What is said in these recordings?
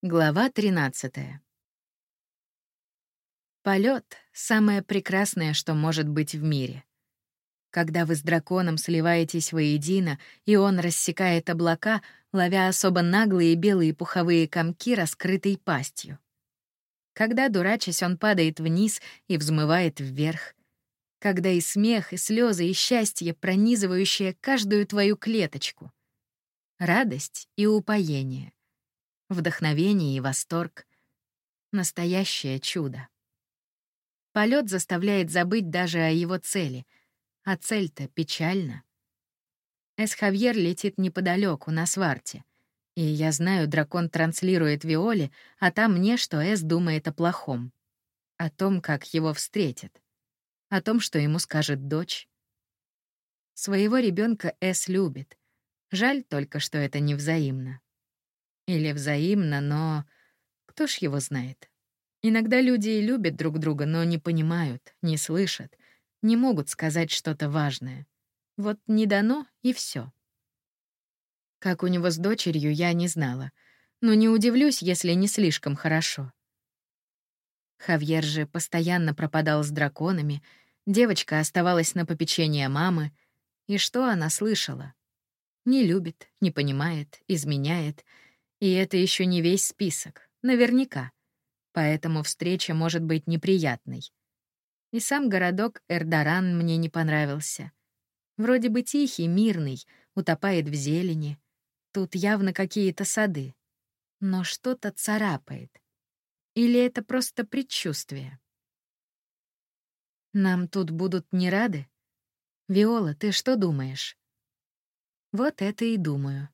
Глава 13. Полет — самое прекрасное, что может быть в мире. Когда вы с драконом сливаетесь воедино, и он рассекает облака, ловя особо наглые белые пуховые комки, раскрытой пастью. Когда, дурачась, он падает вниз и взмывает вверх. Когда и смех, и слезы, и счастье, пронизывающее каждую твою клеточку. Радость и упоение вдохновение и восторг. Настоящее чудо. Полет заставляет забыть даже о его цели, а цель-то печальна. Эсхавьер летит неподалеку, на сварте. И я знаю, дракон транслирует Виоле, а там мне, что Эс думает о плохом. О том, как его встретят. О том, что ему скажет дочь. Своего ребенка Эс любит. Жаль только, что это невзаимно. Или взаимно, но кто ж его знает? Иногда люди и любят друг друга, но не понимают, не слышат, не могут сказать что-то важное. Вот не дано и все. Как у него с дочерью, я не знала, но не удивлюсь, если не слишком хорошо. Хавьер же постоянно пропадал с драконами, девочка оставалась на попечение мамы, и что она слышала? Не любит, не понимает, изменяет — и это еще не весь список, наверняка. Поэтому встреча может быть неприятной. И сам городок Эрдаран мне не понравился. Вроде бы тихий, мирный, утопает в зелени. Тут явно какие-то сады. Но что-то царапает. Или это просто предчувствие? Нам тут будут не рады? Виола, ты что думаешь? Вот это и думаю.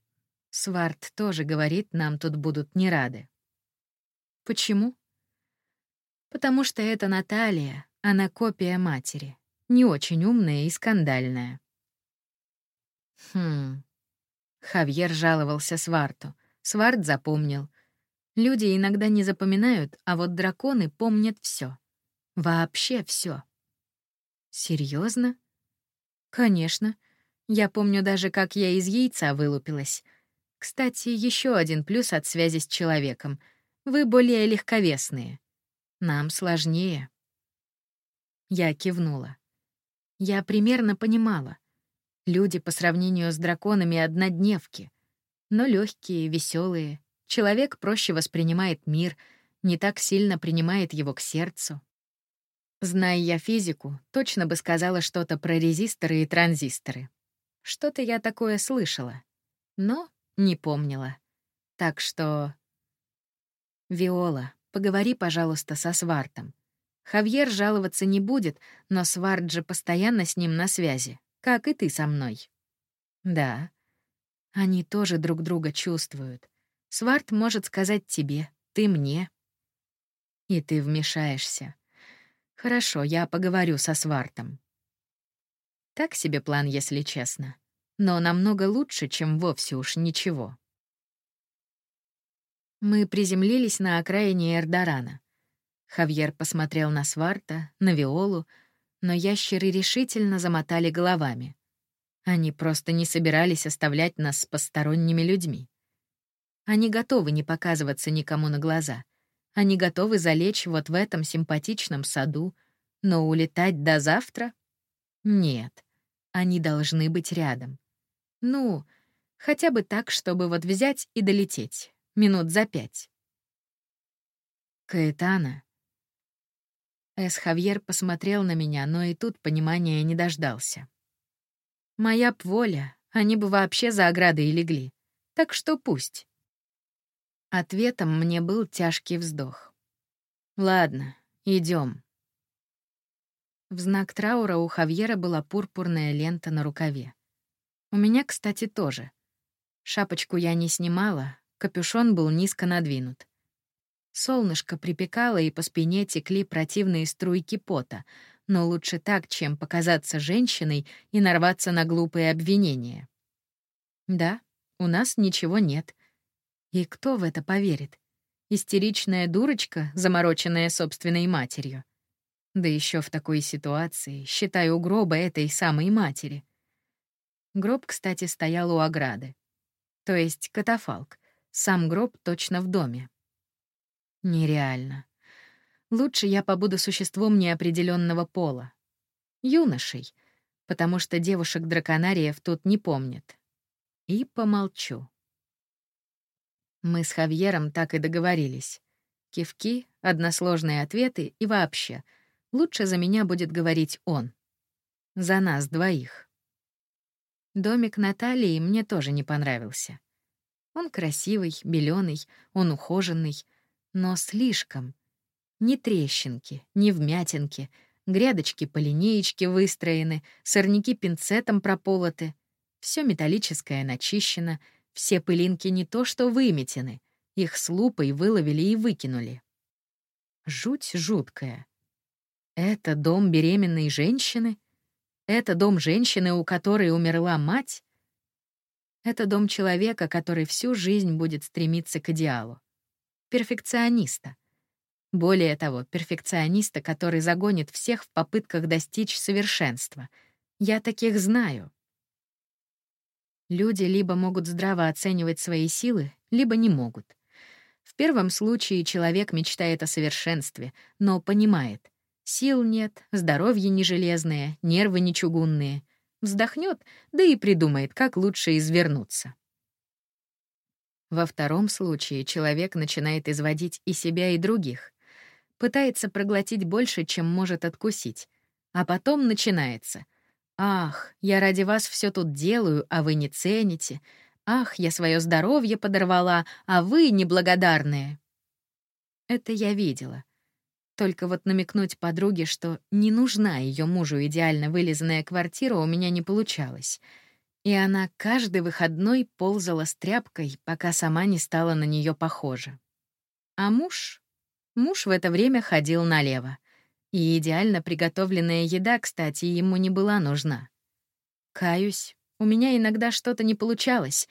Сварт тоже говорит, нам тут будут не рады. Почему? Потому что это Наталья, она копия матери. Не очень умная и скандальная. Хм. Хавьер жаловался Сварту. Сварт запомнил. Люди иногда не запоминают, а вот драконы помнят все. Вообще все. Серьезно? Конечно. Я помню даже, как я из яйца вылупилась. Кстати, еще один плюс от связи с человеком. Вы более легковесные. Нам сложнее. Я кивнула. Я примерно понимала. Люди по сравнению с драконами однодневки. Но легкие, веселые. Человек проще воспринимает мир, не так сильно принимает его к сердцу. Зная я физику, точно бы сказала что-то про резисторы и транзисторы. Что-то я такое слышала. Но не помнила. Так что... Виола, поговори, пожалуйста, со Свартом. Хавьер жаловаться не будет, но Сварт же постоянно с ним на связи, как и ты со мной. Да. Они тоже друг друга чувствуют. Сварт может сказать тебе, ты мне. И ты вмешаешься. Хорошо, я поговорю со Свартом. Так себе план, если честно но намного лучше, чем вовсе уж ничего. Мы приземлились на окраине Эрдорана. Хавьер посмотрел на Сварта, на Виолу, но ящеры решительно замотали головами. Они просто не собирались оставлять нас с посторонними людьми. Они готовы не показываться никому на глаза. Они готовы залечь вот в этом симпатичном саду, но улетать до завтра? Нет, они должны быть рядом. Ну, хотя бы так, чтобы вот взять и долететь. Минут за пять. Каэтана. Эс Хавьер посмотрел на меня, но и тут понимания не дождался. Моя б воля, они бы вообще за оградой легли. Так что пусть. Ответом мне был тяжкий вздох. Ладно, идем. В знак траура у Хавьера была пурпурная лента на рукаве. У меня, кстати, тоже. Шапочку я не снимала, капюшон был низко надвинут. Солнышко припекало, и по спине текли противные струйки пота, но лучше так, чем показаться женщиной и нарваться на глупые обвинения. Да, у нас ничего нет. И кто в это поверит? Истеричная дурочка, замороченная собственной матерью. Да еще в такой ситуации, считаю гроба этой самой матери — Гроб, кстати, стоял у ограды. То есть катафалк. Сам гроб точно в доме. Нереально. Лучше я побуду существом неопределенного пола. Юношей, потому что девушек-драконариев тут не помнят. И помолчу. Мы с Хавьером так и договорились. Кивки, односложные ответы и вообще. Лучше за меня будет говорить он. За нас двоих. Домик Натальи мне тоже не понравился. Он красивый, беленый, он ухоженный, но слишком. Ни трещинки, ни вмятинки, грядочки по линеечке выстроены, сорняки пинцетом прополоты. Все металлическое начищено, все пылинки не то что выметены, их с лупой выловили и выкинули. Жуть жуткая. Это дом беременной женщины? Это дом женщины, у которой умерла мать? Это дом человека, который всю жизнь будет стремиться к идеалу. Перфекциониста. Более того, перфекциониста, который загонит всех в попытках достичь совершенства. Я таких знаю. Люди либо могут здраво оценивать свои силы, либо не могут. В первом случае человек мечтает о совершенстве, но понимает, Сил нет, здоровье не железное, нервы не чугунные. Вздохнет, да и придумает, как лучше извернуться. Во втором случае человек начинает изводить и себя, и других. Пытается проглотить больше, чем может откусить. А потом начинается. «Ах, я ради вас все тут делаю, а вы не цените. Ах, я свое здоровье подорвала, а вы неблагодарные». Это я видела. Только вот намекнуть подруге, что не нужна ее мужу идеально вылизанная квартира, у меня не получалось. И она каждый выходной ползала с тряпкой, пока сама не стала на нее похожа. А муж? Муж в это время ходил налево. И идеально приготовленная еда, кстати, ему не была нужна. Каюсь, у меня иногда что-то не получалось,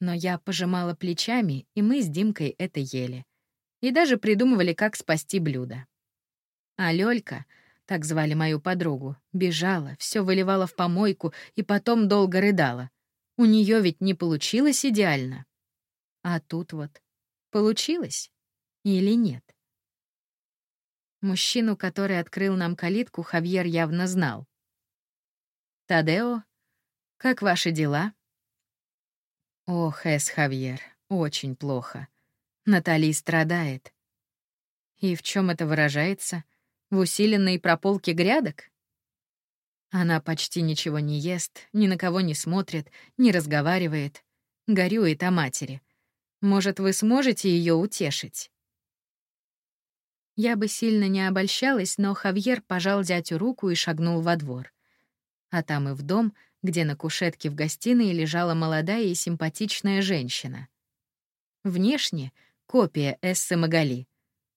но я пожимала плечами, и мы с Димкой это ели. И даже придумывали, как спасти блюдо. А Лёлька, так звали мою подругу, бежала, все выливала в помойку и потом долго рыдала. У нее ведь не получилось идеально. А тут вот получилось или нет? Мужчину, который открыл нам калитку, Хавьер явно знал. «Тадео, как ваши дела?» «Ох, Эс Хавьер, очень плохо. Натали страдает. И в чем это выражается? В усиленной прополке грядок? Она почти ничего не ест, ни на кого не смотрит, не разговаривает. Горюет о матери. Может, вы сможете ее утешить? Я бы сильно не обольщалась, но Хавьер пожал зятю руку и шагнул во двор. А там и в дом, где на кушетке в гостиной лежала молодая и симпатичная женщина. Внешне — копия Эссы Магали,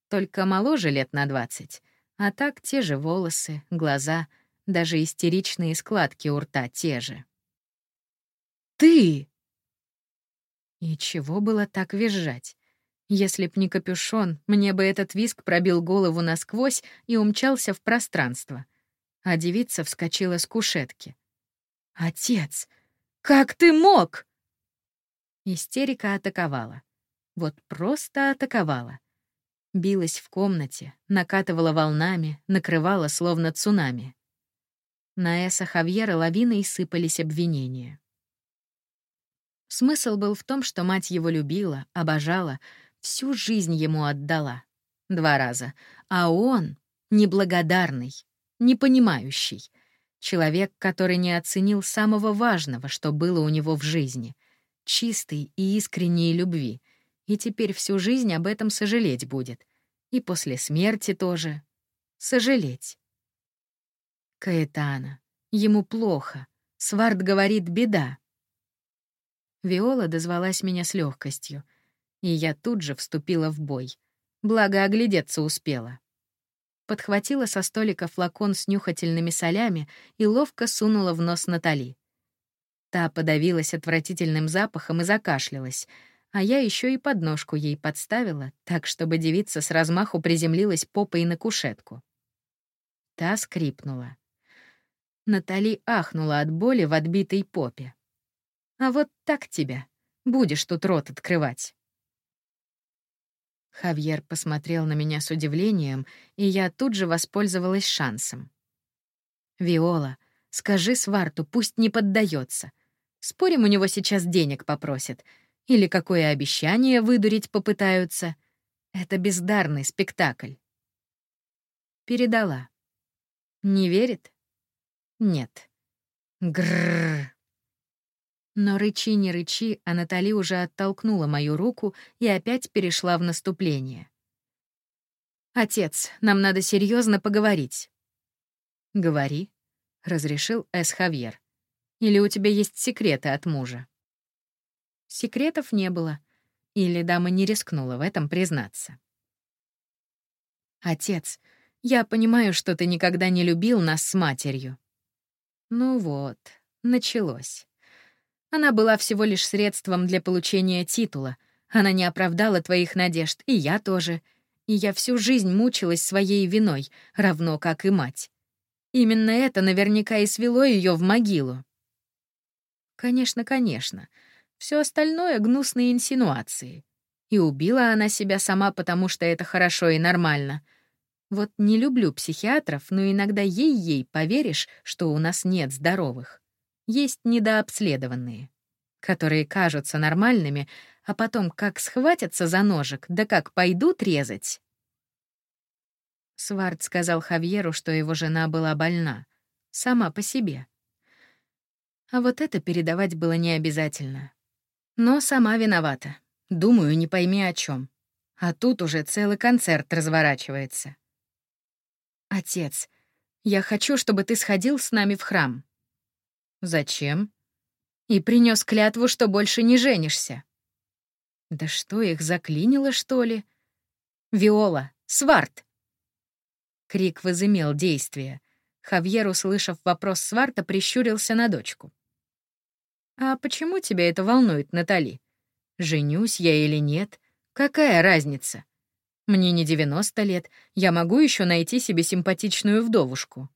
только моложе лет на двадцать, а так те же волосы, глаза, даже истеричные складки у рта те же. «Ты!» И чего было так визжать? Если б не капюшон, мне бы этот виск пробил голову насквозь и умчался в пространство. А девица вскочила с кушетки. «Отец! Как ты мог?» Истерика атаковала. Вот просто атаковала билась в комнате, накатывала волнами, накрывала словно цунами. На Эса Хавьера лавиной сыпались обвинения. Смысл был в том, что мать его любила, обожала, всю жизнь ему отдала. Два раза. А он — неблагодарный, непонимающий. Человек, который не оценил самого важного, что было у него в жизни — чистой и искренней любви — и теперь всю жизнь об этом сожалеть будет. И после смерти тоже. Сожалеть. Каэтана. Ему плохо. Свард говорит «беда». Виола дозвалась меня с легкостью, и я тут же вступила в бой. Благо, оглядеться успела. Подхватила со столика флакон с нюхательными солями и ловко сунула в нос Натали. Та подавилась отвратительным запахом и закашлялась — а я еще и подножку ей подставила, так, чтобы девица с размаху приземлилась попой на кушетку. Та скрипнула. Натали ахнула от боли в отбитой попе. «А вот так тебя. Будешь тут рот открывать». Хавьер посмотрел на меня с удивлением, и я тут же воспользовалась шансом. «Виола, скажи Сварту, пусть не поддается. Спорим, у него сейчас денег попросят. Или какое обещание выдурить попытаются. Это бездарный спектакль». Передала. Не верит? Нет. Грррр. Но рычи не рычи, а Натали уже оттолкнула мою руку и опять перешла в наступление. «Отец, нам надо серьезно поговорить». «Говори», — разрешил Эс Хавьер. «Или у тебя есть секреты от мужа?» Секретов не было, или дама не рискнула в этом признаться. «Отец, я понимаю, что ты никогда не любил нас с матерью». Ну вот, началось. Она была всего лишь средством для получения титула. Она не оправдала твоих надежд, и я тоже. И я всю жизнь мучилась своей виной, равно как и мать. Именно это наверняка и свело ее в могилу. Конечно, конечно. Все остальное — гнусные инсинуации. И убила она себя сама, потому что это хорошо и нормально — вот не люблю психиатров, но иногда ей-ей поверишь, что у нас нет здоровых. Есть недообследованные, которые кажутся нормальными, а потом как схватятся за ножик, да как пойдут резать. Сварт сказал Хавьеру, что его жена была больна. Сама по себе. А вот это передавать было не обязательно. Но сама виновата. Думаю, не пойми о чем. А тут уже целый концерт разворачивается. «Отец, я хочу, чтобы ты сходил с нами в храм». «Зачем?» «И принес клятву, что больше не женишься». «Да что, их заклинило, что ли?» «Виола! Сварт!» Крик возымел действие. Хавьер, услышав вопрос Сварта, прищурился на дочку. «А почему тебя это волнует, Натали? Женюсь я или нет? Какая разница? Мне не 90 лет, я могу еще найти себе симпатичную вдовушку.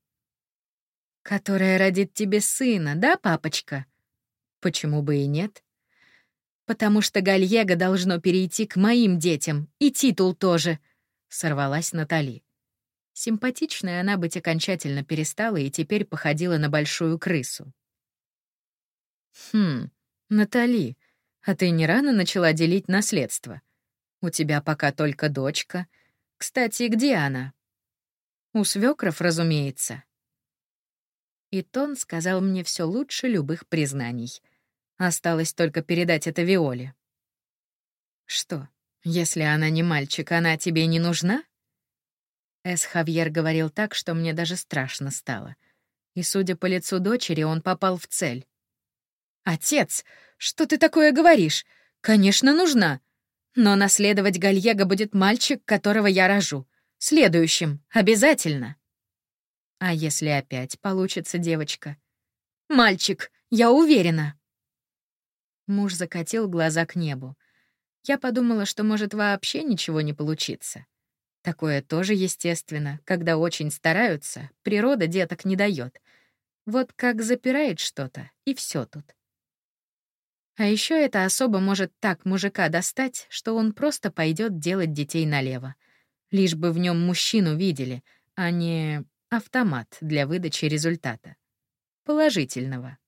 Которая родит тебе сына, да, папочка? Почему бы и нет? Потому что Гальего должно перейти к моим детям, и титул тоже, сорвалась Натали. Симпатичная она быть окончательно перестала и теперь походила на большую крысу. «Хм, Натали, а ты не рано начала делить наследство?» У тебя пока только дочка. Кстати, где она? У свекров, разумеется. И Тон сказал мне все лучше любых признаний. Осталось только передать это Виоле. Что, если она не мальчик, она тебе не нужна? Эс Хавьер говорил так, что мне даже страшно стало. И, судя по лицу дочери, он попал в цель. «Отец, что ты такое говоришь? Конечно, нужна. Но наследовать Гальего будет мальчик, которого я рожу. Следующим, обязательно. А если опять получится девочка? Мальчик, я уверена. Муж закатил глаза к небу. Я подумала, что может вообще ничего не получиться. Такое тоже естественно. Когда очень стараются, природа деток не дает. Вот как запирает что-то, и все тут. А еще эта особа может так мужика достать, что он просто пойдет делать детей налево. Лишь бы в нем мужчину видели, а не автомат для выдачи результата. Положительного.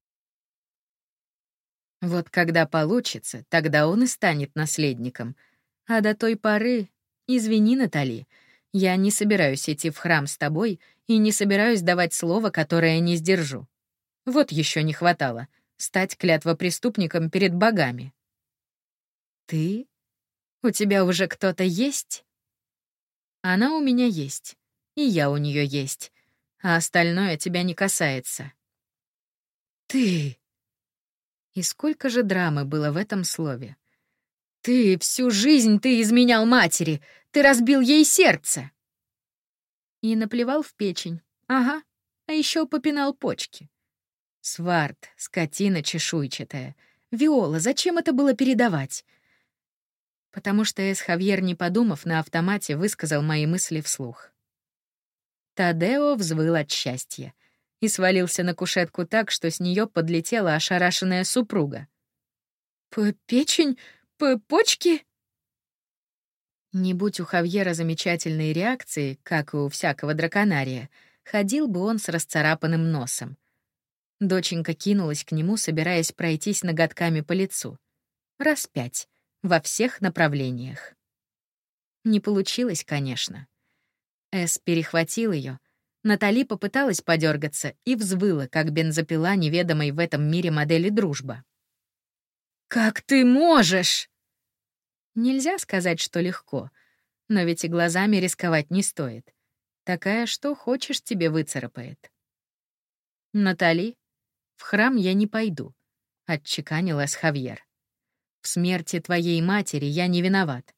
Вот когда получится, тогда он и станет наследником. А до той поры, извини, Натали, я не собираюсь идти в храм с тобой и не собираюсь давать слово, которое не сдержу. Вот еще не хватало — стать клятвопреступником перед богами. Ты? У тебя уже кто-то есть? Она у меня есть, и я у нее есть, а остальное тебя не касается. Ты! И сколько же драмы было в этом слове. Ты всю жизнь ты изменял матери, ты разбил ей сердце. И наплевал в печень. Ага, а еще попинал почки. Сварт, скотина чешуйчатая. Виола, зачем это было передавать? Потому что Эс Хавьер, не подумав, на автомате высказал мои мысли вслух. Тадео взвыл от счастья и свалился на кушетку так, что с нее подлетела ошарашенная супруга. «П «Печень? П «Почки?» Не будь у Хавьера замечательной реакции, как и у всякого драконария, ходил бы он с расцарапанным носом. Доченька кинулась к нему, собираясь пройтись ноготками по лицу. Раз пять, во всех направлениях. Не получилось, конечно. Эс перехватил ее. Натали попыталась подергаться и взвыла, как бензопила неведомой в этом мире модели дружба. «Как ты можешь?» Нельзя сказать, что легко, но ведь и глазами рисковать не стоит. Такая, что хочешь, тебе выцарапает. «Натали, в храм я не пойду», — отчеканила Хавьер. «В смерти твоей матери я не виноват.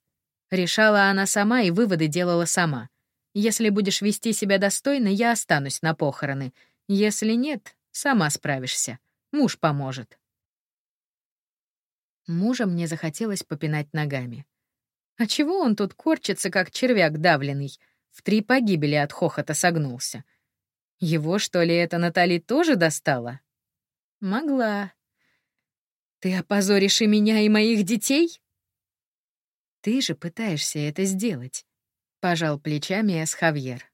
Решала она сама и выводы делала сама. Если будешь вести себя достойно, я останусь на похороны. Если нет, сама справишься. Муж поможет. Мужа мне захотелось попинать ногами. А чего он тут корчится, как червяк давленный? В три погибели от хохота согнулся. Его, что ли, это Натали тоже достала? Могла. Ты опозоришь и меня, и моих детей? Ты же пытаешься это сделать. Пожал плечами Эсхавьер.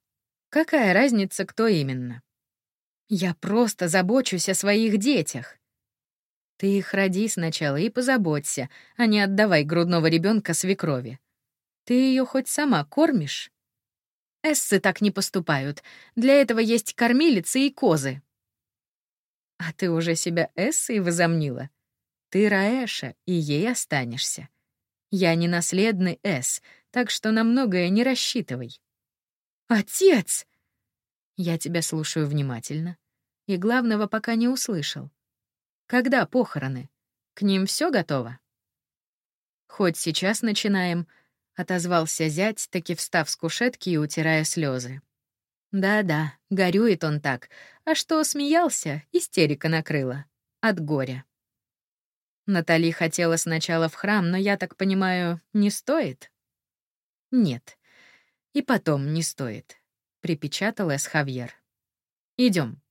Какая разница, кто именно? Я просто забочусь о своих детях. Ты их роди сначала и позаботься, а не отдавай грудного ребенка свекрови. Ты ее хоть сама кормишь? Эссы так не поступают. Для этого есть кормилицы и козы. А ты уже себя Эссой возомнила? Ты Раэша, и ей останешься. Я не наследный С, так что на многое не рассчитывай. Отец! Я тебя слушаю внимательно. И главного пока не услышал. Когда похороны? К ним все готово? Хоть сейчас начинаем, отозвался зять, таки встав с кушетки и утирая слезы. Да-да, горюет он так. А что смеялся, истерика накрыла. От горя. Натали хотела сначала в храм, но, я так понимаю, не стоит? Нет. И потом не стоит, припечатал Эс Хавьер. Идем.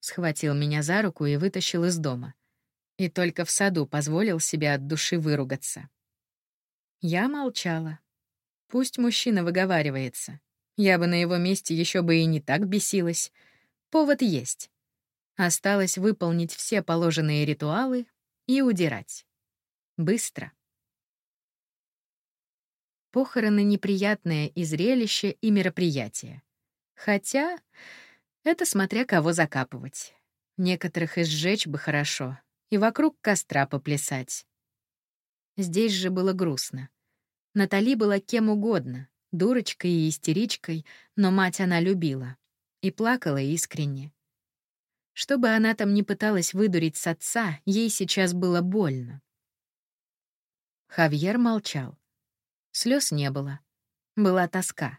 Схватил меня за руку и вытащил из дома. И только в саду позволил себе от души выругаться. Я молчала. Пусть мужчина выговаривается. Я бы на его месте еще бы и не так бесилась. Повод есть. Осталось выполнить все положенные ритуалы, и удирать. Быстро. Похороны — неприятное и зрелище, и мероприятие. Хотя это смотря кого закапывать. Некоторых и сжечь бы хорошо, и вокруг костра поплясать. Здесь же было грустно. Натали была кем угодно, дурочкой и истеричкой, но мать она любила. И плакала искренне. Что бы она там ни пыталась выдурить с отца, ей сейчас было больно. Хавьер молчал. Слез не было. Была тоска.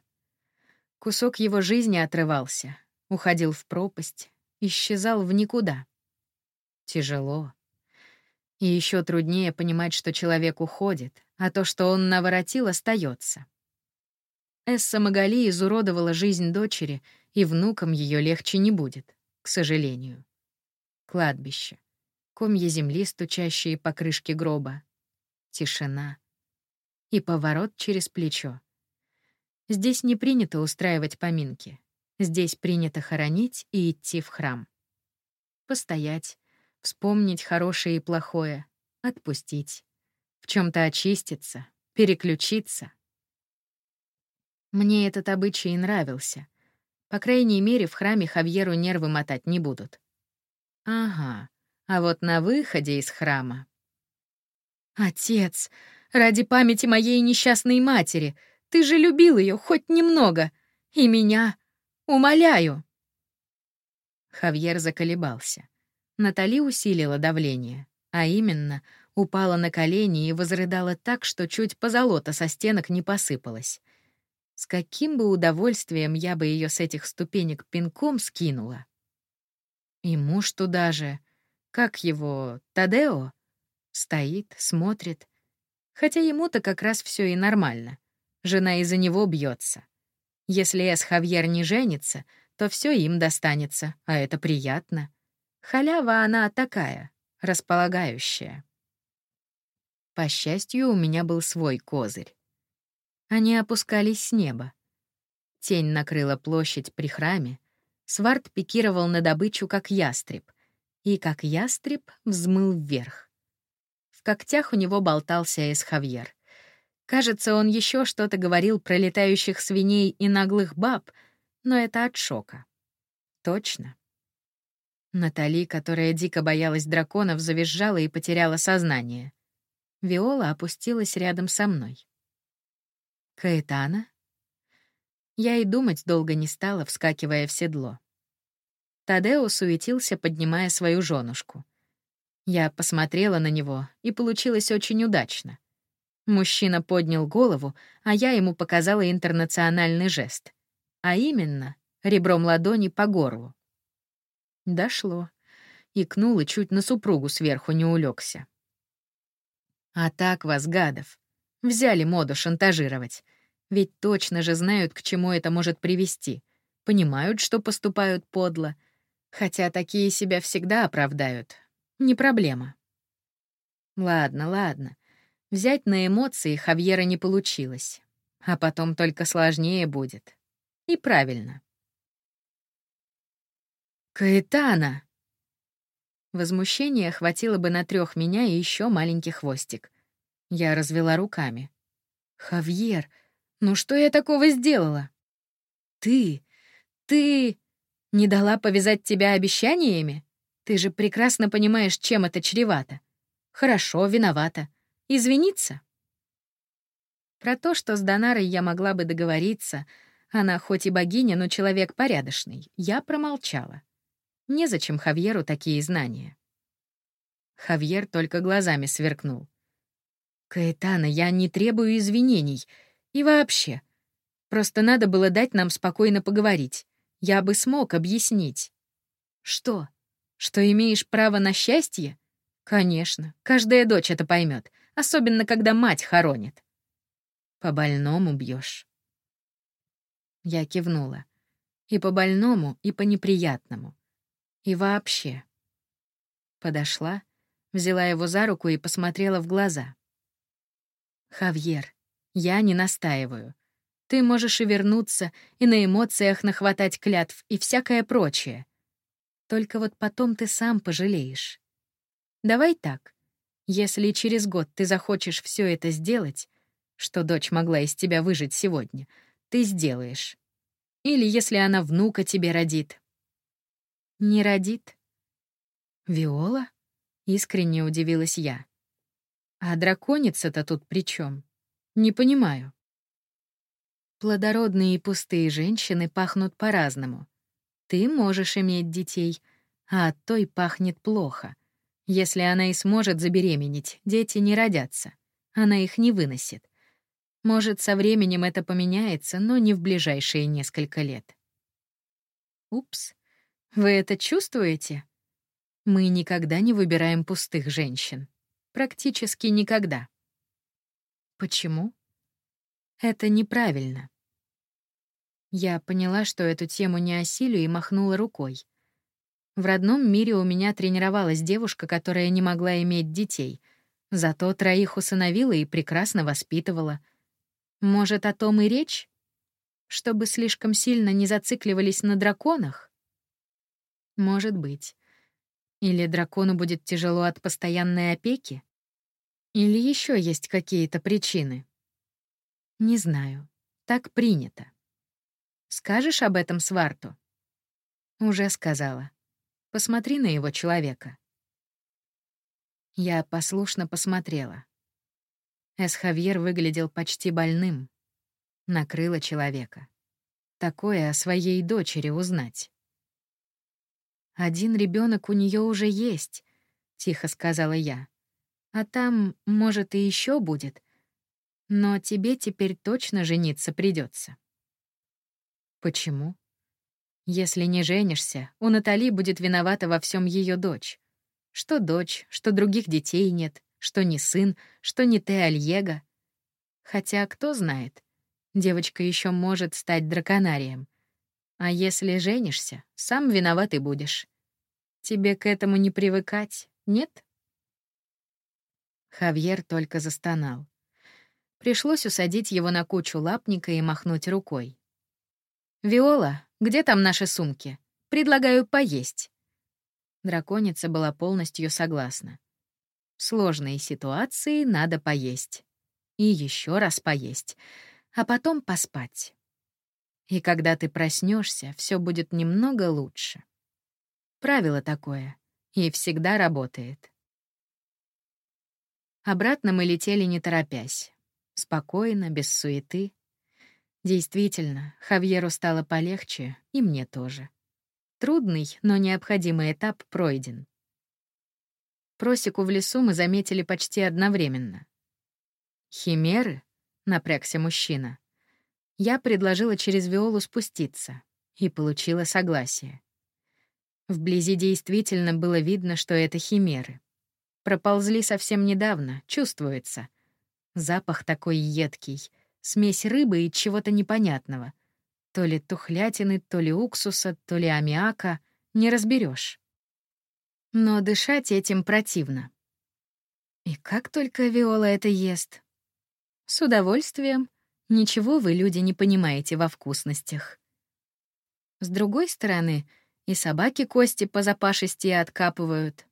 Кусок его жизни отрывался, уходил в пропасть, исчезал в никуда. Тяжело. И еще труднее понимать, что человек уходит, а то, что он наворотил, остается. Эсса Магали изуродовала жизнь дочери, и внукам ее легче не будет к сожалению. Кладбище. Комья земли, стучащие по крышке гроба. Тишина. И поворот через плечо. Здесь не принято устраивать поминки. Здесь принято хоронить и идти в храм. Постоять, вспомнить хорошее и плохое, отпустить, в чем то очиститься, переключиться. Мне этот обычай нравился. По крайней мере, в храме Хавьеру нервы мотать не будут. Ага, а вот на выходе из храма... «Отец, ради памяти моей несчастной матери, ты же любил ее хоть немного. И меня. Умоляю!» Хавьер заколебался. Натали усилила давление, а именно упала на колени и возрыдала так, что чуть позолота со стенок не посыпалась. С каким бы удовольствием я бы ее с этих ступенек пинком скинула. И муж туда же, как его, Тадео, стоит, смотрит. Хотя ему-то как раз все и нормально. Жена из-за него бьется. Если Эс Хавьер не женится, то все им достанется, а это приятно. Халява она такая, располагающая. По счастью, у меня был свой козырь. Они опускались с неба. Тень накрыла площадь при храме. Сварт пикировал на добычу, как ястреб, и, как ястреб, взмыл вверх. В когтях у него болтался Эсхавьер. Кажется, он еще что-то говорил про летающих свиней и наглых баб, но это от шока. Точно. Натали, которая дико боялась драконов, завизжала и потеряла сознание. Виола опустилась рядом со мной. «Каэтана?» Я и думать долго не стала, вскакивая в седло. Тадео суетился, поднимая свою женушку. Я посмотрела на него, и получилось очень удачно. Мужчина поднял голову, а я ему показала интернациональный жест. А именно, ребром ладони по горлу. Дошло. Икнул и чуть на супругу сверху не улегся. А так вас, гадов, взяли моду шантажировать. Ведь точно же знают, к чему это может привести. Понимают, что поступают подло. Хотя такие себя всегда оправдают. Не проблема. Ладно, ладно. Взять на эмоции Хавьера не получилось. А потом только сложнее будет. И правильно. «Каэтана!» Возмущение хватило бы на трех меня и еще маленький хвостик. Я развела руками. «Хавьер, ну что я такого сделала?» «Ты, ты не дала повязать тебя обещаниями? Ты же прекрасно понимаешь, чем это чревато. Хорошо, виновата. Извиниться?» Про то, что с Донарой я могла бы договориться, она хоть и богиня, но человек порядочный, я промолчала. Незачем Хавьеру такие знания. Хавьер только глазами сверкнул. «Каэтана, я не требую извинений. И вообще. Просто надо было дать нам спокойно поговорить. Я бы смог объяснить». «Что? Что имеешь право на счастье?» «Конечно, каждая дочь это поймет, особенно когда мать хоронит». «По больному бьешь. Я кивнула. И по больному, и по неприятному. И вообще. Подошла, взяла его за руку и посмотрела в глаза. «Хавьер, я не настаиваю. Ты можешь и вернуться, и на эмоциях нахватать клятв, и всякое прочее. Только вот потом ты сам пожалеешь. Давай так. Если через год ты захочешь все это сделать, что дочь могла из тебя выжить сегодня, ты сделаешь. Или если она внука тебе родит, не родит. Виола? Искренне удивилась я. А драконица-то тут при чем? Не понимаю. Плодородные и пустые женщины пахнут по-разному. Ты можешь иметь детей, а от той пахнет плохо. Если она и сможет забеременеть, дети не родятся. Она их не выносит. Может, со временем это поменяется, но не в ближайшие несколько лет. Упс. Вы это чувствуете? Мы никогда не выбираем пустых женщин. Практически никогда. Почему? Это неправильно. Я поняла, что эту тему не осилю, и махнула рукой. В родном мире у меня тренировалась девушка, которая не могла иметь детей, зато троих усыновила и прекрасно воспитывала. Может, о том и речь? Чтобы слишком сильно не зацикливались на драконах? Может быть. Или дракону будет тяжело от постоянной опеки? Или еще есть какие-то причины? Не знаю. Так принято. Скажешь об этом Сварту? Уже сказала. Посмотри на его человека. Я послушно посмотрела. Эсхавьер выглядел почти больным. Накрыло человека. Такое о своей дочери узнать. Один ребенок у нее уже есть, тихо сказала я. А там, может, и еще будет. Но тебе теперь точно жениться придется. Почему? Если не женишься, у Натали будет виновата во всем ее дочь. Что дочь, что других детей нет, что не сын, что не ты Альего. Хотя кто знает, девочка еще может стать драконарием. А если женишься, сам виноват и будешь. Тебе к этому не привыкать, нет? Хавьер только застонал. Пришлось усадить его на кучу лапника и махнуть рукой. «Виола, где там наши сумки? Предлагаю поесть». Драконица была полностью согласна. В сложной ситуации надо поесть. И еще раз поесть, а потом поспать. И когда ты проснешься, все будет немного лучше. Правило такое, и всегда работает. Обратно мы летели не торопясь. Спокойно, без суеты. Действительно, Хавьеру стало полегче, и мне тоже. Трудный, но необходимый этап пройден. Просеку в лесу мы заметили почти одновременно. «Химеры?» — напрягся мужчина. Я предложила через Виолу спуститься и получила согласие. Вблизи действительно было видно, что это химеры. Проползли совсем недавно, чувствуется. Запах такой едкий, смесь рыбы и чего-то непонятного. То ли тухлятины, то ли уксуса, то ли аммиака, не разберешь но дышать этим противно. И как только Виола это ест? С удовольствием. Ничего вы, люди, не понимаете во вкусностях. С другой стороны, и собаки кости по запашести откапывают.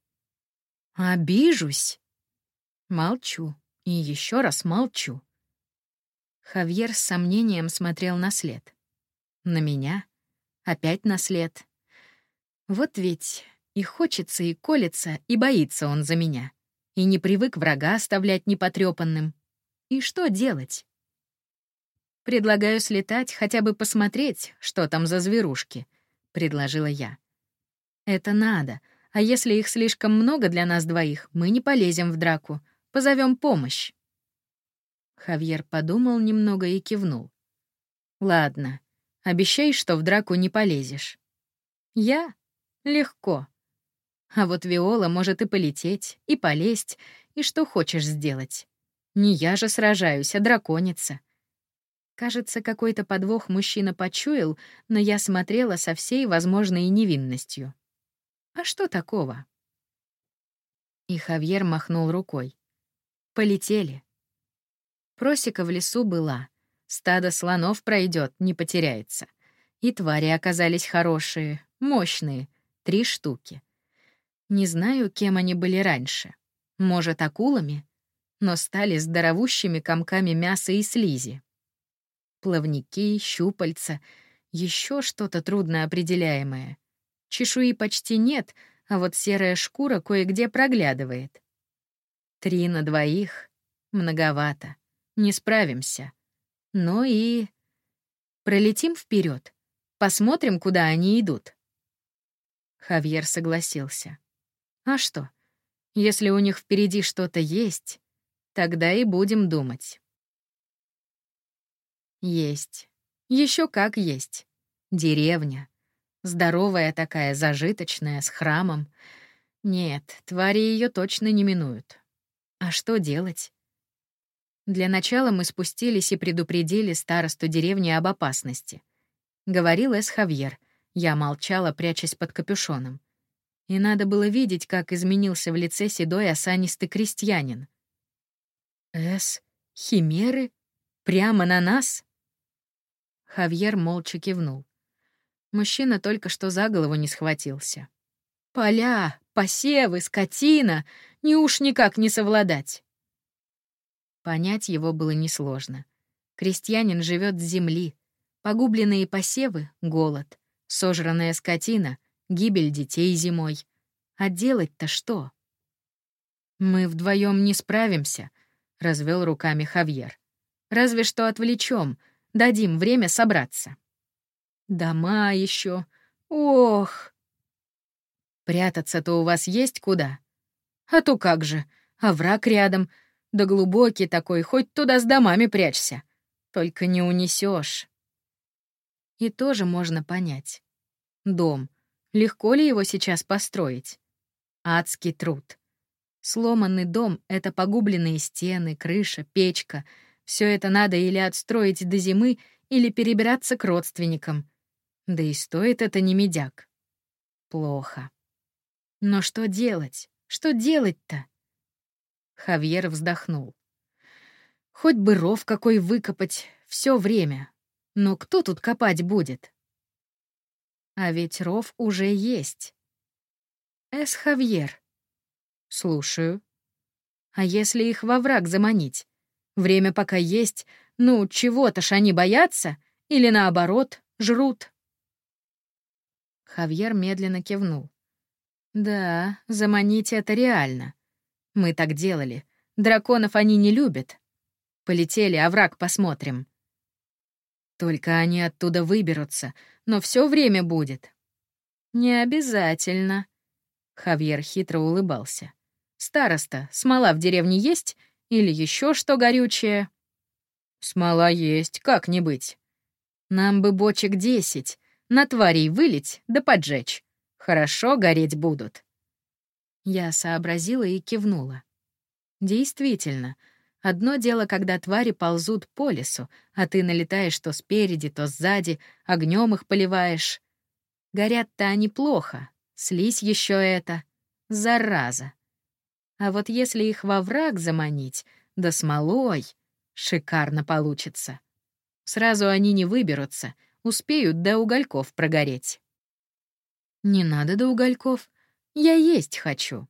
Обижусь. Молчу. И еще раз молчу. Хавьер с сомнением смотрел на след. На меня. Опять на след. Вот ведь и хочется, и колется, и боится он за меня. И не привык врага оставлять непотрепанным. И что делать? «Предлагаю слетать, хотя бы посмотреть, что там за зверушки», — предложила я. «Это надо, а если их слишком много для нас двоих, мы не полезем в драку, позовем помощь». Хавьер подумал немного и кивнул. «Ладно, обещай, что в драку не полезешь». «Я? Легко. А вот Виола может и полететь, и полезть, и что хочешь сделать. Не я же сражаюсь, а драконица. Кажется, какой-то подвох мужчина почуял, но я смотрела со всей возможной невинностью. А что такого? И Хавьер махнул рукой. Полетели. Просека в лесу была. Стадо слонов пройдет, не потеряется. И твари оказались хорошие, мощные, три штуки. Не знаю, кем они были раньше. Может, акулами? Но стали здоровущими комками мяса и слизи. Плавники, щупальца, еще что-то трудноопределяемое. Чешуи почти нет, а вот серая шкура кое-где проглядывает. Три на двоих — многовато. Не справимся. Ну и... Пролетим вперед, посмотрим, куда они идут. Хавьер согласился. А что? Если у них впереди что-то есть, тогда и будем думать. Есть. Еще как есть. Деревня. Здоровая такая, зажиточная, с храмом. Нет, твари ее точно не минуют. А что делать? Для начала мы спустились и предупредили старосту деревни об опасности. Говорил Эс Хавьер. Я молчала, прячась под капюшоном и надо было видеть, как изменился в лице седой осанистый крестьянин. «Эс, химеры? Прямо на нас?» Хавьер молча кивнул. Мужчина только что за голову не схватился. «Поля, посевы, скотина! Не уж никак не совладать!» Понять его было несложно. Крестьянин живет с земли. Погубленные посевы — голод. Сожранная скотина — гибель детей зимой. А делать-то что? Мы вдвоем не справимся, развел руками Хавьер. Разве что отвлечем, дадим время собраться. Дома еще. Ох. Прятаться-то у вас есть куда? А то как же, овраг рядом, да глубокий такой, хоть туда с домами прячься. Только не унесешь. И тоже можно понять. Дом — Легко ли его сейчас построить? Адский труд. Сломанный дом — это погубленные стены, крыша, печка. Все это надо или отстроить до зимы, или перебираться к родственникам. Да и стоит это не медяк. Плохо. Но что делать? Что делать-то? Хавьер вздохнул. Хоть бы ров какой выкопать, все время. Но кто тут копать будет? А ведь ров уже есть. Эс Хавьер. Слушаю. А если их во враг заманить? Время пока есть, ну, чего-то ж они боятся, или наоборот, жрут. Хавьер медленно кивнул. Да, заманить это реально. Мы так делали. Драконов они не любят. Полетели, а враг посмотрим. Только они оттуда выберутся, но все время будет. Не обязательно. Хавьер хитро улыбался. Староста, смола в деревне есть или еще что горючее? Смола есть, как не быть. Нам бы бочек десять, на тварей вылить да поджечь. Хорошо гореть будут. Я сообразила и кивнула. Действительно, одно дело, когда твари ползут по лесу, а ты налетаешь то спереди, то сзади, огнем их поливаешь. Горят-то они плохо, слизь еще это. Зараза. А вот если их во враг заманить, да смолой, шикарно получится. Сразу они не выберутся, успеют до угольков прогореть. Не надо до угольков, я есть хочу.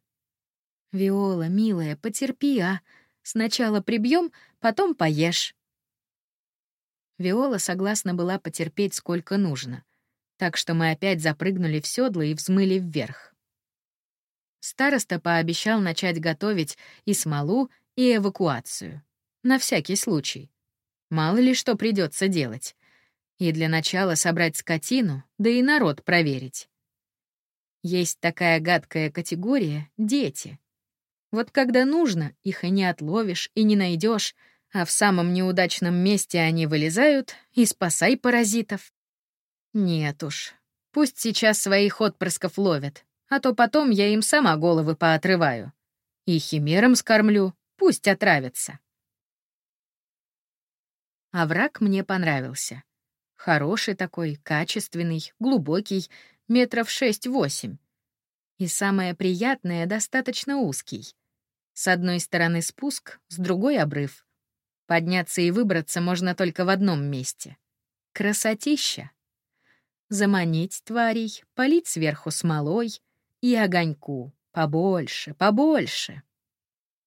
Виола, милая, потерпи, а. Сначала прибьем, потом поешь. Виола согласна была потерпеть сколько нужно, так что мы опять запрыгнули в седло и взмыли вверх. Староста пообещал начать готовить и смолу, и эвакуацию. На всякий случай. Мало ли что придется делать. И для начала собрать скотину, да и народ проверить. Есть такая гадкая категория — дети. Вот когда нужно, их и не отловишь, и не найдешь, а в самом неудачном месте они вылезают и спасай паразитов. Нет уж, пусть сейчас своих отпрысков ловят, а то потом я им сама головы поотрываю. И химерам скормлю, пусть отравятся. А мне понравился. Хороший такой, качественный, глубокий, метров шесть-восемь. И самое приятное — достаточно узкий. С одной стороны спуск, с другой — обрыв. Подняться и выбраться можно только в одном месте. Красотища! Заманить тварей, полить сверху смолой, и огоньку. Побольше, побольше.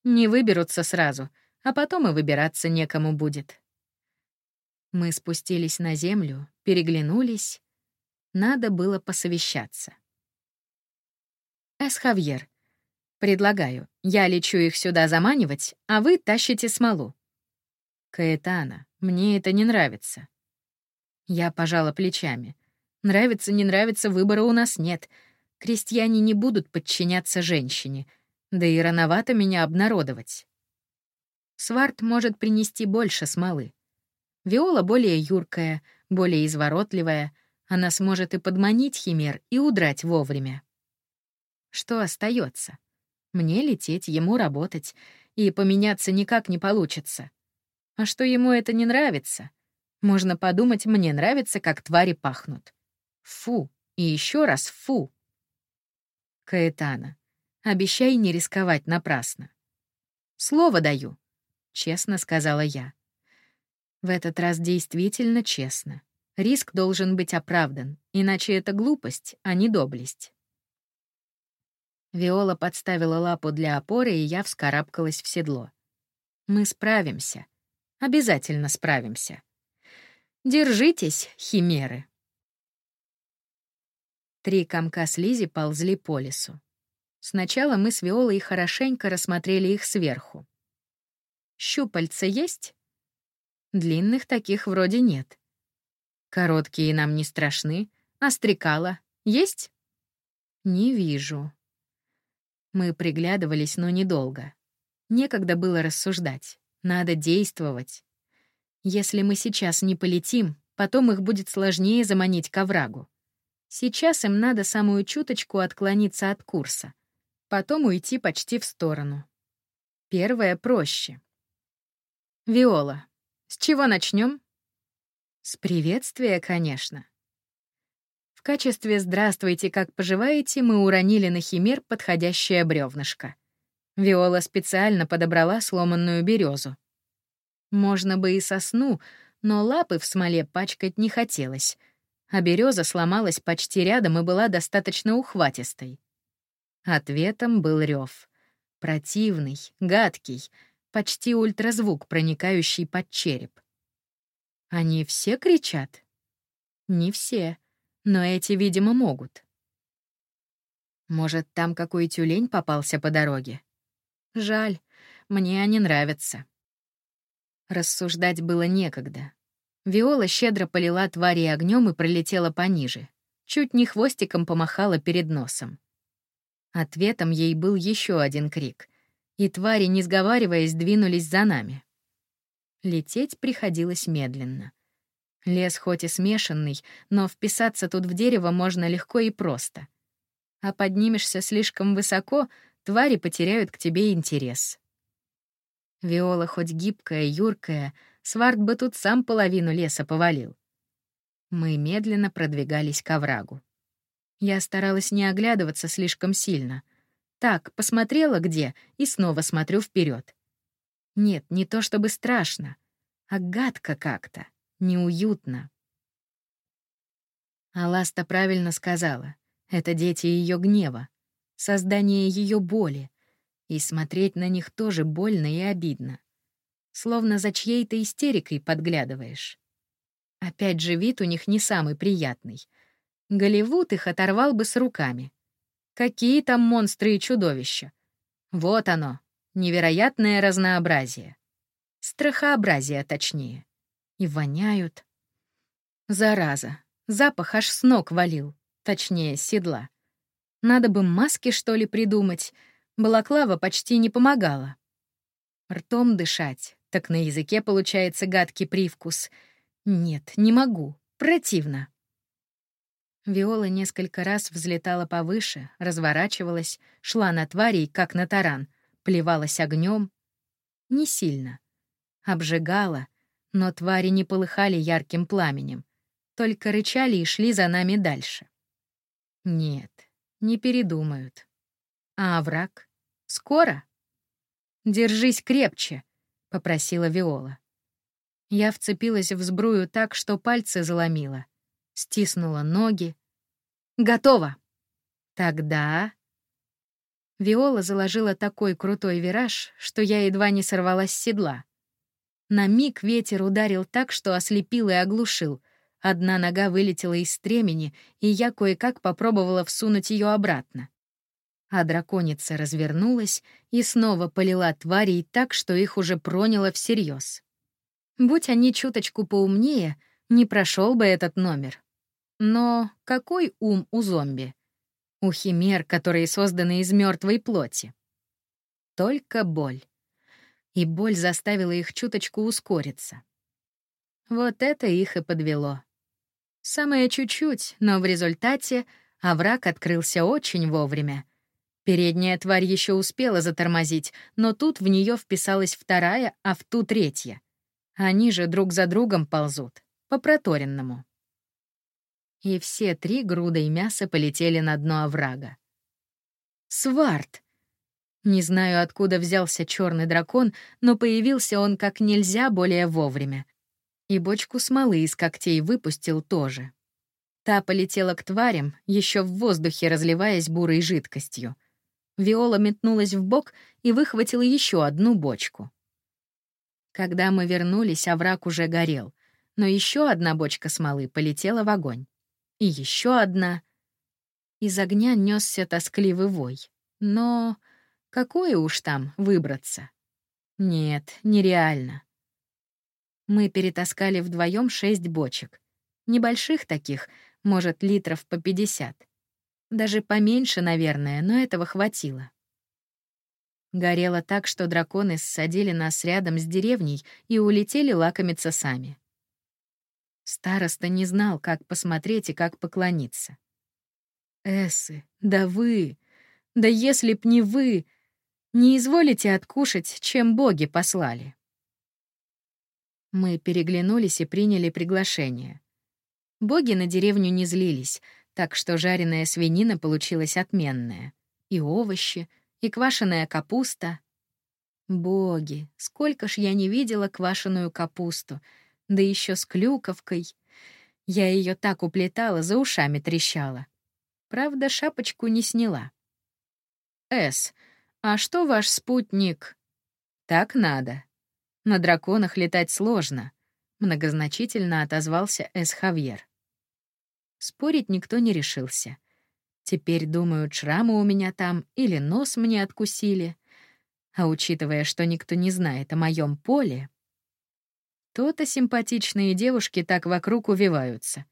Не выберутся сразу, а потом и выбираться некому будет. Мы спустились на землю, переглянулись. Надо было посовещаться. Эсхавьер, предлагаю, я лечу их сюда заманивать, а вы тащите смолу. Каэтана, мне это не нравится. Я пожала плечами. Нравится, не нравится, выбора у нас нет — Крестьяне не будут подчиняться женщине, да и рановато меня обнародовать. Сварт может принести больше смолы. Виола более юркая, более изворотливая, она сможет и подманить химер, и удрать вовремя. Что остается? Мне лететь, ему работать, и поменяться никак не получится. А что ему это не нравится? Можно подумать, мне нравится, как твари пахнут. Фу, и еще раз фу. Каэтана, обещай не рисковать напрасно. Слово даю, честно сказала я. В этот раз действительно честно. Риск должен быть оправдан, иначе это глупость, а не доблесть. Виола подставила лапу для опоры, и я вскарабкалась в седло. Мы справимся. Обязательно справимся. Держитесь, химеры. Три комка слизи ползли по лесу. Сначала мы с Виолой хорошенько рассмотрели их сверху. Щупальца есть? Длинных таких вроде нет. Короткие нам не страшны, а стрекала есть? Не вижу. Мы приглядывались, но недолго. Некогда было рассуждать. Надо действовать. Если мы сейчас не полетим, потом их будет сложнее заманить к оврагу. Сейчас им надо самую чуточку отклониться от курса, потом уйти почти в сторону. Первое проще. Виола, с чего начнем? С приветствия, конечно. В качестве «Здравствуйте, как поживаете» мы уронили на химер подходящее бревнышко. Виола специально подобрала сломанную березу. Можно бы и сосну, но лапы в смоле пачкать не хотелось, а береза сломалась почти рядом и была достаточно ухватистой. Ответом был рев. Противный, гадкий, почти ультразвук, проникающий под череп. Они все кричат? Не все, но эти, видимо, могут. Может, там какой тюлень попался по дороге? Жаль, мне они нравятся. Рассуждать было некогда. Виола щедро полила твари огнем и пролетела пониже. Чуть не хвостиком помахала перед носом. Ответом ей был еще один крик, и твари, не сговариваясь, двинулись за нами. Лететь приходилось медленно. Лес хоть и смешанный, но вписаться тут в дерево можно легко и просто. А поднимешься слишком высоко, твари потеряют к тебе интерес. Виола хоть гибкая, юркая, Сварт бы тут сам половину леса повалил. Мы медленно продвигались к оврагу. Я старалась не оглядываться слишком сильно. Так, посмотрела где и снова смотрю вперед. Нет, не то чтобы страшно, а гадко как-то, неуютно. Аласта правильно сказала. Это дети ее гнева, создание ее боли. И смотреть на них тоже больно и обидно. Словно за чьей-то истерикой подглядываешь. Опять же, вид у них не самый приятный — Голливуд их оторвал бы с руками. Какие там монстры и чудовища? Вот оно, невероятное разнообразие. Страхообразие, точнее. И воняют. Зараза, запах аж с ног валил, точнее, седла. Надо бы маски, что ли, придумать. Балаклава почти не помогала. Ртом дышать, так на языке получается гадкий привкус. Нет, не могу, противно. Виола несколько раз взлетала повыше, разворачивалась, шла на тварей, как на таран, плевалась огнем. Не сильно. Обжигала, но твари не полыхали ярким пламенем, только рычали и шли за нами дальше. Нет, не передумают. А враг? Скоро? «Держись крепче», — попросила Виола. Я вцепилась в сбрую так, что пальцы заломила стиснула ноги. «Готово!» «Тогда...» Виола заложила такой крутой вираж, что я едва не сорвалась с седла. На миг ветер ударил так, что ослепил и оглушил. Одна нога вылетела из стремени, и я кое-как попробовала всунуть ее обратно. А драконица развернулась и снова полила тварей так, что их уже проняло всерьез. Будь они чуточку поумнее, не прошел бы этот номер. Но какой ум у зомби? У химер, которые созданы из мертвой плоти. Только боль. И боль заставила их чуточку ускориться. Вот это их и подвело. Самое чуть-чуть, но в результате овраг открылся очень вовремя. Передняя тварь еще успела затормозить, но тут в нее вписалась вторая, а в ту третья. Они же друг за другом ползут, по проторенному и все три грудой мяса полетели на дно оврага. Сварт! Не знаю, откуда взялся черный дракон, но появился он как нельзя более вовремя. И бочку смолы из когтей выпустил тоже. Та полетела к тварям, еще в воздухе разливаясь бурой жидкостью. Виола метнулась в бок и выхватила еще одну бочку. Когда мы вернулись, овраг уже горел, но еще одна бочка смолы полетела в огонь и еще одна. Из огня несся тоскливый вой. Но какое уж там выбраться? Нет, нереально. Мы перетаскали вдвоем шесть бочек. Небольших таких, может, литров по пятьдесят. Даже поменьше, наверное, но этого хватило. Горело так, что драконы ссадили нас рядом с деревней и улетели лакомиться сами. Староста не знал, как посмотреть и как поклониться. «Эссы, да вы! Да если б не вы! Не изволите откушать, чем боги послали!» Мы переглянулись и приняли приглашение. Боги на деревню не злились, так что жареная свинина получилась отменная. И овощи, и квашеная капуста. Боги, сколько ж я не видела квашеную капусту, да еще с клюковкой. Я ее так уплетала, за ушами трещала. Правда, шапочку не сняла. «Эс, а что ваш спутник?» «Так надо. На драконах летать сложно», — многозначительно отозвался Эс Хавьер. Спорить никто не решился. Теперь думают, шрамы у меня там или нос мне откусили. А учитывая, что никто не знает о моем поле, то-то симпатичные девушки так вокруг увиваются.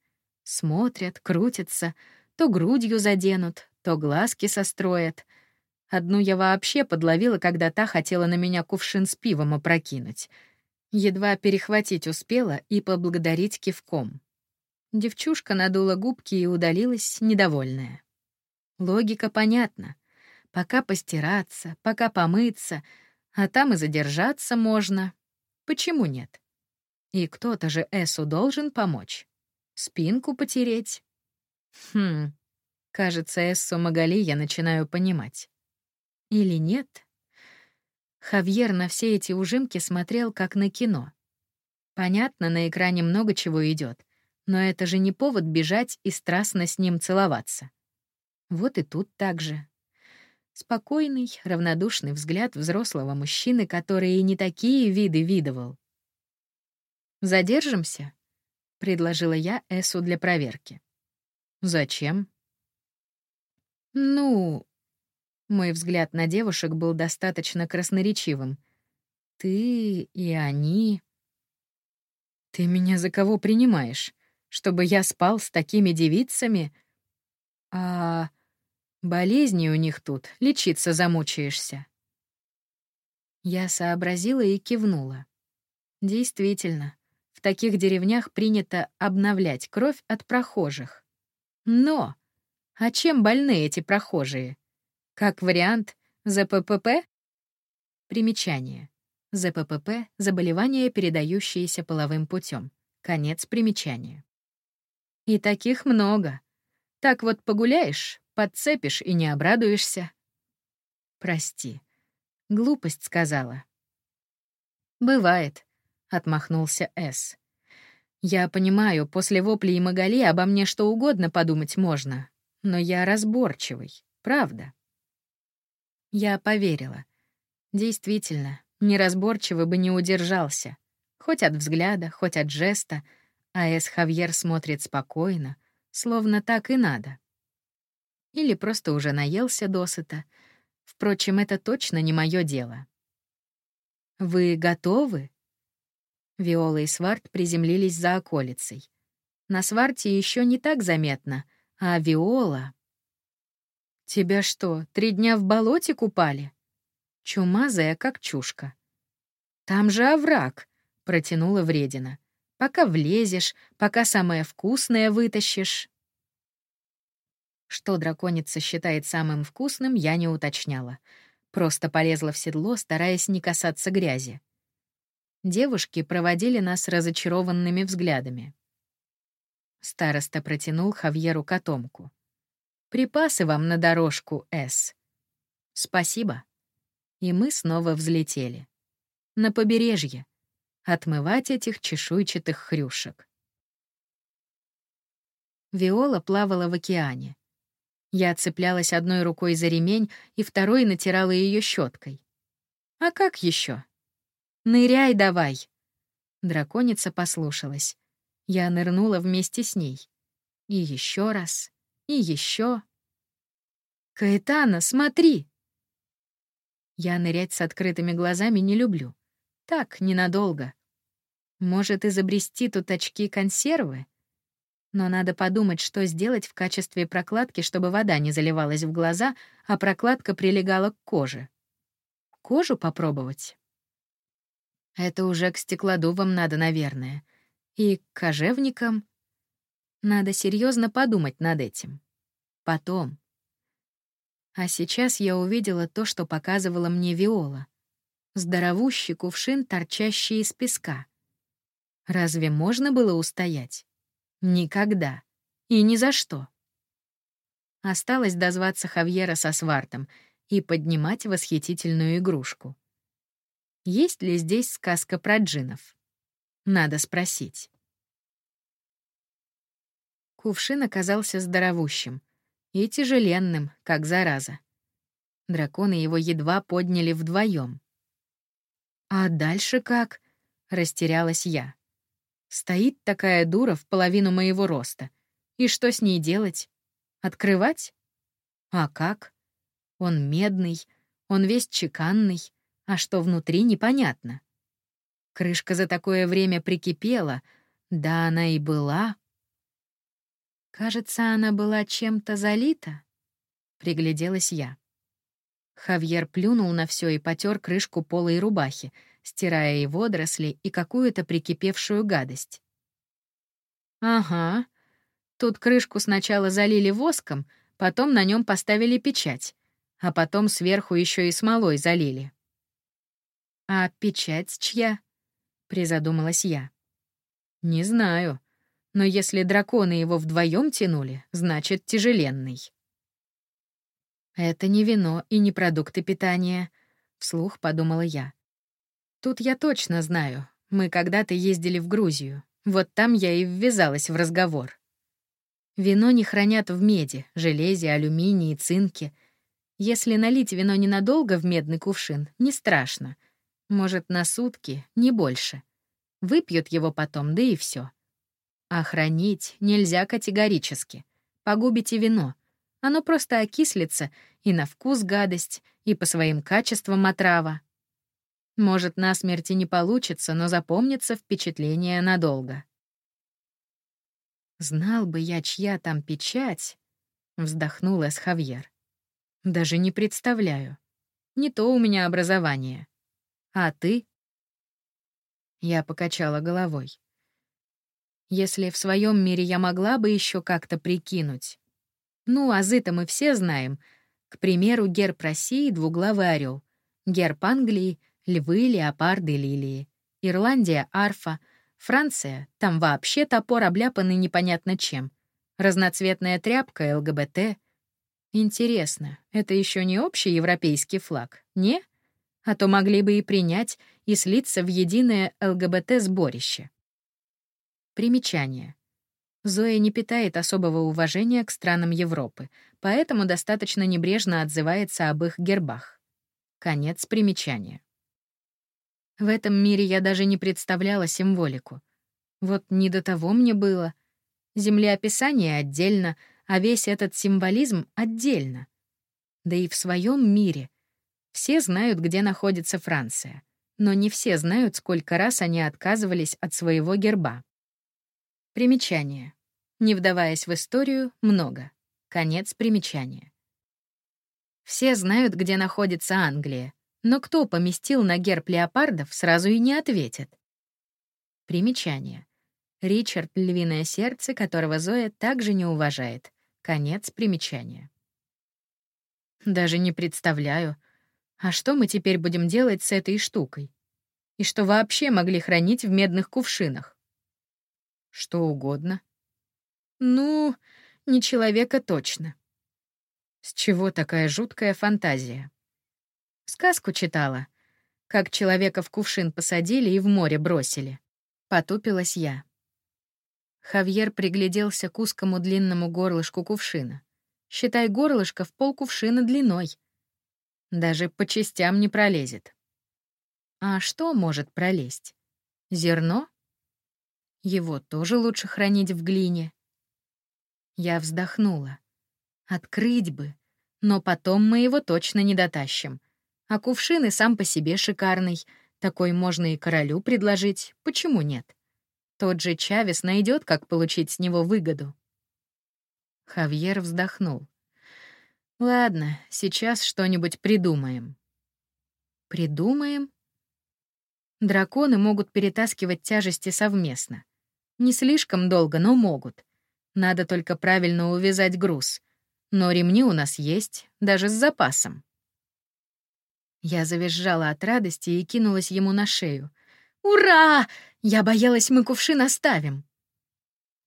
Смотрят, крутятся, то грудью заденут, то глазки состроят. Одну я вообще подловила, когда та хотела на меня кувшин с пивом опрокинуть. Едва перехватить успела и поблагодарить кивком. Девчушка надула губки и удалилась, недовольная. Логика понятна. Пока постираться, пока помыться, а там и задержаться можно. Почему нет? И кто-то же Эсу должен помочь. Спинку потереть. Хм, кажется, Эссу Магали я начинаю понимать. Или нет? Хавьер на все эти ужимки смотрел как на кино. Понятно, на экране много чего идет, но это же не повод бежать и страстно с ним целоваться. Вот и тут так же. Спокойный, равнодушный взгляд взрослого мужчины, который и не такие виды видывал. «Задержимся?» — предложила я Эсу для проверки. «Зачем?» «Ну...» Мой взгляд на девушек был достаточно красноречивым. «Ты и они...» «Ты меня за кого принимаешь? Чтобы я спал с такими девицами?» «А...» Болезни у них тут, лечиться замучаешься. Я сообразила и кивнула. Действительно, в таких деревнях принято обновлять кровь от прохожих. Но! А чем больны эти прохожие? Как вариант, ЗППП? Примечание. ЗППП — заболевание, передающееся половым путем. Конец примечания. И таких много. Так вот погуляешь, подцепишь и не обрадуешься. Прости. Глупость сказала. Бывает, отмахнулся С. Я понимаю, после воплей и Магали обо мне что угодно подумать можно, но я разборчивый, правда. Я поверила. Действительно, неразборчиво бы не удержался. Хоть от взгляда, хоть от жеста, а Эс Хавьер смотрит спокойно, словно так и надо. Или просто уже наелся досыта. Впрочем, это точно не мое дело. «Вы готовы?» Виола и Сварт приземлились за околицей. На Сварте еще не так заметно, а Виола... «Тебя что, три дня в болоте купали?» Чумазая, как чушка. «Там же овраг», — протянула вредина. «Пока влезешь, пока самое вкусное вытащишь». Что драконица считает самым вкусным, я не уточняла. Просто полезла в седло, стараясь не касаться грязи. Девушки проводили нас разочарованными взглядами. Староста протянул Хавьеру котомку. «Припасы вам на дорожку, С». «Спасибо». И мы снова взлетели. На побережье. Отмывать этих чешуйчатых хрюшек. Виола плавала в океане. Я цеплялась одной рукой за ремень и второй натирала ее щеткой. А как еще? Ныряй давай. Драконица послушалась. Я нырнула вместе с ней. И еще раз, и еще. Каэтана, смотри. Я нырять с открытыми глазами не люблю. Так, ненадолго. Может, изобрести тут очки консервы? Но надо подумать, что сделать в качестве прокладки, чтобы вода не заливалась в глаза, а прокладка прилегала к коже. Кожу попробовать? Это уже к стеклодувам надо, наверное. И к кожевникам. Надо серьезно подумать над этим. Потом. А сейчас я увидела то, что показывала мне Виола. Здоровущий кувшин, торчащий из песка. Разве можно было устоять? Никогда. И ни за что. Осталось дозваться Хавьера со свартом и поднимать восхитительную игрушку. Есть ли здесь сказка про джинов? Надо спросить. Кувшин оказался здоровущим и тяжеленным, как зараза. Драконы его едва подняли вдвоем. «А дальше как?» — растерялась я. «Стоит такая дура в половину моего роста. И что с ней делать? Открывать? А как? Он медный, он весь чеканный, а что внутри, непонятно. Крышка за такое время прикипела, да она и была. Кажется, она была чем-то залита, пригляделась я. Хавьер плюнул на все и потер крышку полой рубахи, стирая и водоросли, и какую-то прикипевшую гадость. «Ага. Тут крышку сначала залили воском, потом на нем поставили печать, а потом сверху еще и смолой залили». «А печать чья?» — призадумалась я. «Не знаю, но если драконы его вдвоем тянули, значит, тяжеленный». «Это не вино и не продукты питания», — вслух подумала я. «Тут я точно знаю. Мы когда-то ездили в Грузию. Вот там я и ввязалась в разговор. Вино не хранят в меди, железе, алюминии, цинке. Если налить вино ненадолго в медный кувшин, не страшно. Может, на сутки, не больше. Выпьют его потом, да и все. А хранить нельзя категорически. Погубите вино. Оно просто окислится, и на вкус гадость, и по своим качествам отрава. Может, на смерти не получится, но запомнится впечатление надолго. «Знал бы я, чья там печать», — вздохнул Эсхавьер. «Даже не представляю. Не то у меня образование. А ты?» Я покачала головой. Если в своем мире я могла бы еще как-то прикинуть, ну, азы-то мы все знаем. К примеру, герб России — двуглавый орел, герб Англии — львы, леопарды, лилии, Ирландия — арфа, Франция — там вообще топор обляпанный непонятно чем, разноцветная тряпка, ЛГБТ. Интересно, это еще не общий европейский флаг, не? А то могли бы и принять, и слиться в единое ЛГБТ-сборище. Примечание. Зоя не питает особого уважения к странам Европы, поэтому достаточно небрежно отзывается об их гербах. Конец примечания. В этом мире я даже не представляла символику. Вот не до того мне было. Землеописание отдельно, а весь этот символизм отдельно. Да и в своем мире. Все знают, где находится Франция, но не все знают, сколько раз они отказывались от своего герба. Примечание. Не вдаваясь в историю, много. Конец примечания. Все знают, где находится Англия, но кто поместил на герб леопардов, сразу и не ответит. Примечание. Ричард — львиное сердце, которого Зоя также не уважает. Конец примечания. Даже не представляю, а что мы теперь будем делать с этой штукой? И что вообще могли хранить в медных кувшинах? Что угодно. Ну, не человека точно. С чего такая жуткая фантазия? Сказку читала. Как человека в кувшин посадили и в море бросили. Потупилась я. Хавьер пригляделся к узкому длинному горлышку кувшина. Считай горлышко в пол кувшина длиной. Даже по частям не пролезет. А что может пролезть? Зерно? Его тоже лучше хранить в глине. Я вздохнула. Открыть бы, но потом мы его точно не дотащим. А кувшин и сам по себе шикарный. Такой можно и королю предложить, почему нет? Тот же Чавес найдет, как получить с него выгоду. Хавьер вздохнул. Ладно, сейчас что-нибудь придумаем. Придумаем? Драконы могут перетаскивать тяжести совместно. Не слишком долго, но могут. Надо только правильно увязать груз. Но ремни у нас есть, даже с запасом. Я завизжала от радости и кинулась ему на шею. «Ура! Я боялась, мы кувшин оставим!»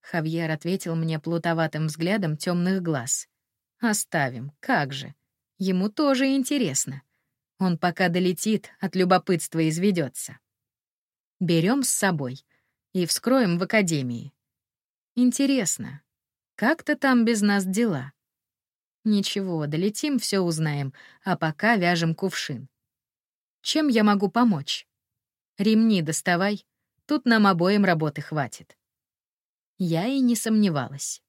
Хавьер ответил мне плутоватым взглядом темных глаз. «Оставим, как же. Ему тоже интересно. Он пока долетит, от любопытства изведется. Берем с собой и вскроем в академии. Интересно, как-то там без нас дела? Ничего, долетим, все узнаем, а пока вяжем кувшин. Чем я могу помочь? Ремни доставай, тут нам обоим работы хватит. Я и не сомневалась.